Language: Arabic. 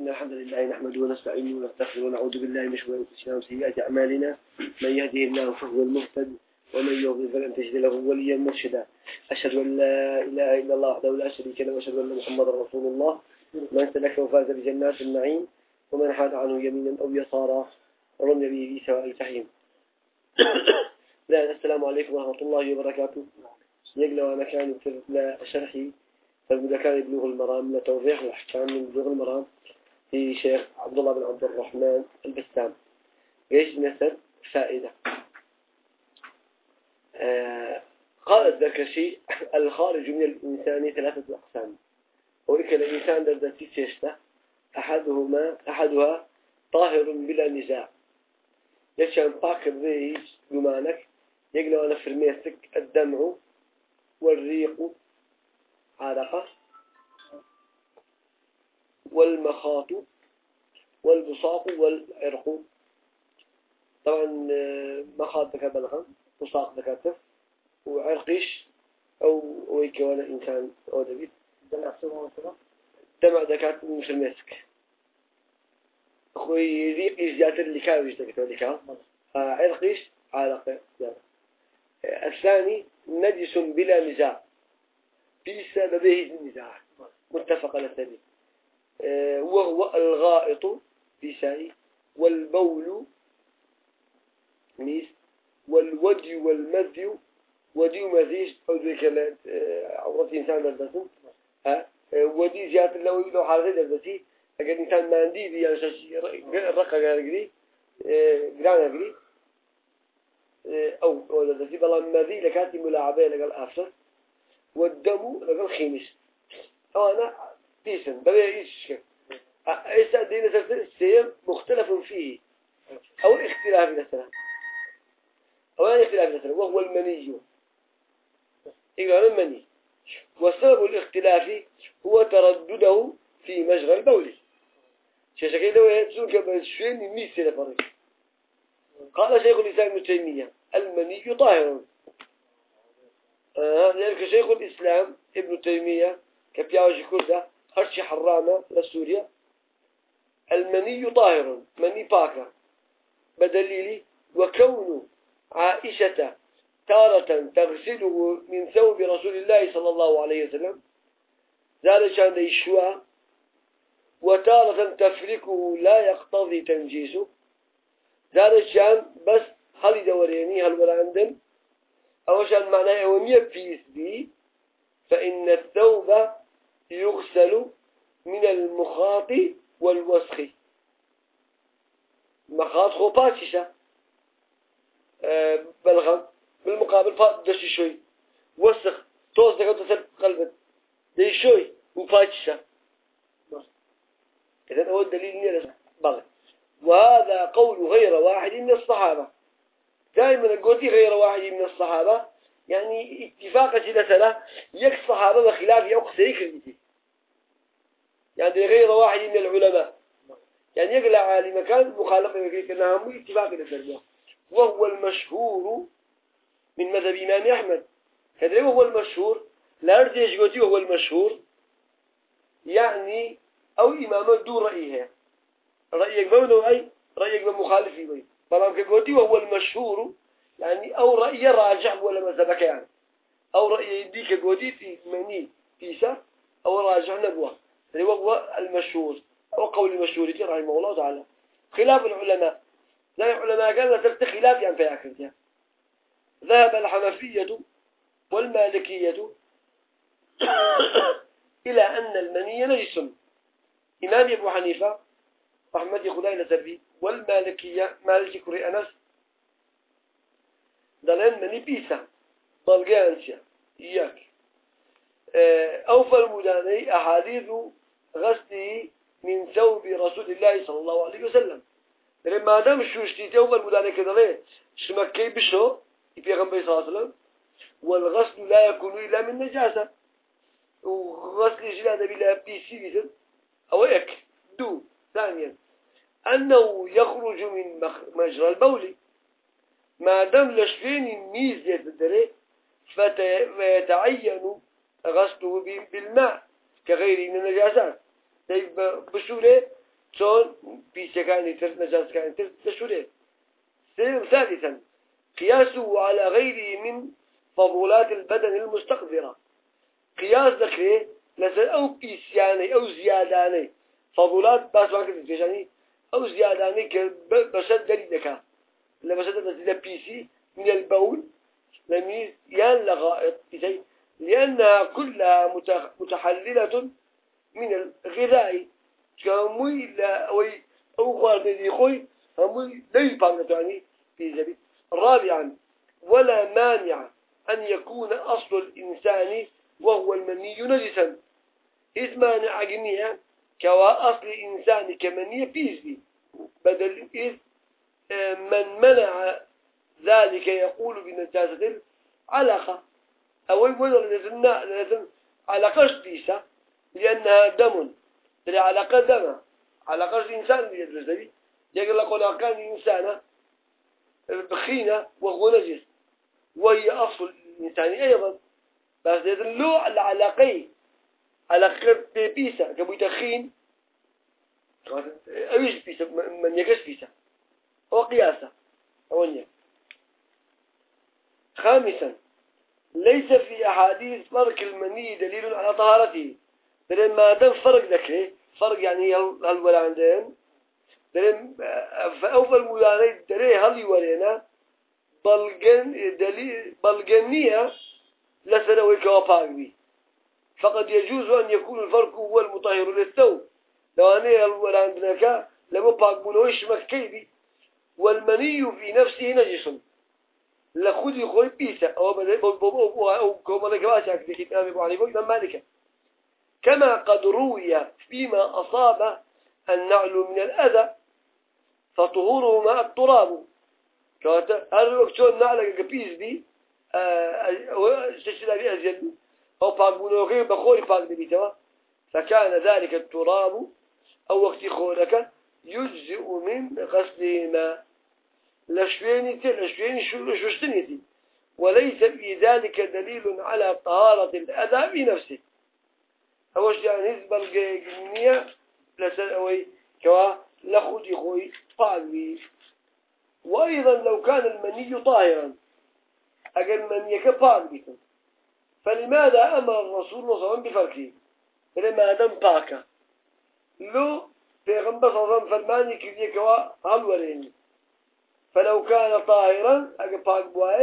إن الحمد لله نحمده ونستعينه ونستغفره ونعوذ بالله من شرور أنفسنا وسيئات أعمالنا. من يهده الله فهو المهتد ومن يضلل فلن تجد له وليا مرشدا. أشهد أن لا إله إلا الله وحده لا شريك له وأشهد أن محمدا رسول الله. من سلك وفاز بجنات النعيم ومن حاد عنه يمينا أو يسارا رمي به في سواء الجحيم لا السلام عليكم ورحمة الله وبركاته. يقلوا مكان في شرحي فالمذكر بلوغ المرام لتوضيح الأحكام من بلوغ المرام. في شيخ عبد الله بن عبد الرحمن البسام إيش نسر فائدة. آه قال الزكشي الخارج من الإنسان ثلاثة أقسام. وإكل الإنسان درجة سيشتة أحدهما أحدها طاهر بلا نزاع. يشان باك الريش جمانك يقلوا أنا فرميسك الدمع والريق عرقة. والمخاط والبصاق والعرق. طبعا آه، مخاط ذكاء بلغم بصاق ذكاء تف وعرقش أو ويك ولا إنسان أو دبيت. دمع ذكاء مش المسك أخوي ريق إجزات اللي كان يجتك ذلك عرقش عرق الثاني نجس بلا نزاع بسببه النزاع. متفق على الثاني. وهو الغائط ساي والبول ميس والودي والمذي ودي ومذيش أو ذيك آه، عورة إنسان دردسن ها آه، ودي زيادة لو لو حالة دردسي أجل إنسان ما عندي دي يعني شيء رقة قال جرانا قلي أو أو دردسي بلا مذي لكاتي ملاعبين لقال أفسر والدم لقال خيمش أنا بيسن بلا إيش إيش دين السير مختلف فيه. أو اختلاف مثلا. أو اختلاف مثلا وهو المني. إذا المني. وسبب الاختلاف هو تردده في مجرى البول. شكل لو يتسون كبشين ميسي لفرق قال شيخ الإسلام ابن تيمية المني طاهر. آه ذلك شيخ الإسلام ابن تيمية كبياوش كردة هرشي حرامة لسوريا المني طاهر مني باكا بدليل وكون عائشة تارة تغسله من ثوب رسول الله صلى الله عليه وسلم ذلك عند الشواء وتارة تفركه لا يقتضي تنجيسه. ذلك عن بس هل دوريني هل ولا عندهم أو شأن معناه يومية بيس بي فإن الثوب يغسل من المخاط والوسخ. مخاط خو باتشيشة أه بلغم بالمقابل فات شوي وسخ توز دقا تسل قلبت دي شوي وفاتشة إذن هو الدليل نيرس بغي وهذا قول غير واحد من الصحابة. دائما قلت غير واحد من الصحابة. يعني اتفاق جلسة يك صحابة وخلاف يوق سيكر يعني غير واحد من العلماء. يعني يقلع عالم كان مخالفة يقول أنها مو اتفاق للدرجة وهو المشهور من مذهب إمام أحمد. هذا هو المشهور لا أرجع قلتي وهو المشهور. يعني أو إمام دو رأيها رأيك بمنو أي رأيك بمخالفي بي فلام كقلتي وهو المشهور يعني أو رأي راجع ولا مذهبك يعني. أو رأي يديك في مني فيسا أو راجع نبوة. اللي هو المشهور. أو قول المشهور رحمه الله تعالى. خلاف العلماء. لا العلماء قال تلت خلاف يعني في آخر ذهب الحنفية والمالكية إلى أن المني نجس. إمام أبو حنيفة أحمد خداي نسبي والمالكية مالك كري أنس دلين مني بيسا ضلقانشا إياك آه، أوفى المداني أحاديث غسله من ثوب رسول الله صلى الله عليه وسلم لما دام شوشتي ثوب المداني كذا ليه شمكي بشو؟ يبيغنبي صلى الله عليه وسلم والغسل لا يكون إلا من نجاسة. وغسل جلاد بلا بيسي بيسن أو إك دو. ثانيا أنه يخرج من مجرى البول. ما دام لشفين ميز يتدري فيتعين غسله بالماء كغيره من النجاسات. طيب بسهولة شون بيشكاني تر نجاس كان تر تشوري ثالثا قياسه على غيره من فضولات البدن المستقذرة. قياس ذكره لسر أو بيسياني أو زياداني. فضولات باس كنت تجاني أو زياداني كبشد دري دكا لما بشد نزيد بيسي من البول لم لغائط لأنها كلها متحللة من الغذاء. كموي لا أو أو خالد خوي هموي لا يبان في زبيب. رابعا ولا مانع أن يكون أصل الإنسان وهو المني نجسا. إذ مانع جميع كوا أصل الإنسان كمني بيزبي بدل إذ من منع ذلك يقول بنجاسة العلاقة أو يقول علاقة بيسا لأنها دم. علاقة دم. علاقة إنسان بيدرس ذي يقول لك كان إنسان بخينة وهو نجس. وهي أصل الإنسان أيضا. بس له العلاقة علاقة بيسا كبو تخين أيش بيسا من يكش بيسا هو قياسة أولي خامسا. ليس في أحاديث فرق المني دليل على طهارته. لأن ما دام فرق ذكي فرق يعني هل ولا عندهم؟ لأن فأول مداني دري هل يورينا بلغن دليل بلغنية لسنوي كواباقبي فقد يجوز أن يكون الفرق هو المطهر للثوب. لو أنا ولا عندنا لما باقبولوش مكيبي والمني في نفسه نجس لخذ يخوي بيسا أو بدل أو في كتاب أبو حنيفة إمام مالك كما قد روي فيما أصاب النعل من الأذى فطهوره مع التراب كواتا هذا الوقت شو النعل كبيس بي استشهد بي أزيد أو باقبونه غير بخوري باق بيتوا فكان ذلك التراب أو وقت خورك يجزئ من غسلهما. لشويني تي لشويني شو شوشتني وليس في ذلك دليل على طهارة الأذى بنفسه أوش يعني نسبة الجنية لسن أوي كوا لخدي خوي طالبي. وأيضا لو كان المني طاهرا أجل من يكفار بكم. فلماذا أمر الرسول صلى الله عليه وسلم بفرقه لما دم باكا لو پیغمبر صلى الله عليه وسلم فرماني كذي كوا هل وريني فلو كان طاهرا أجل باك بوايه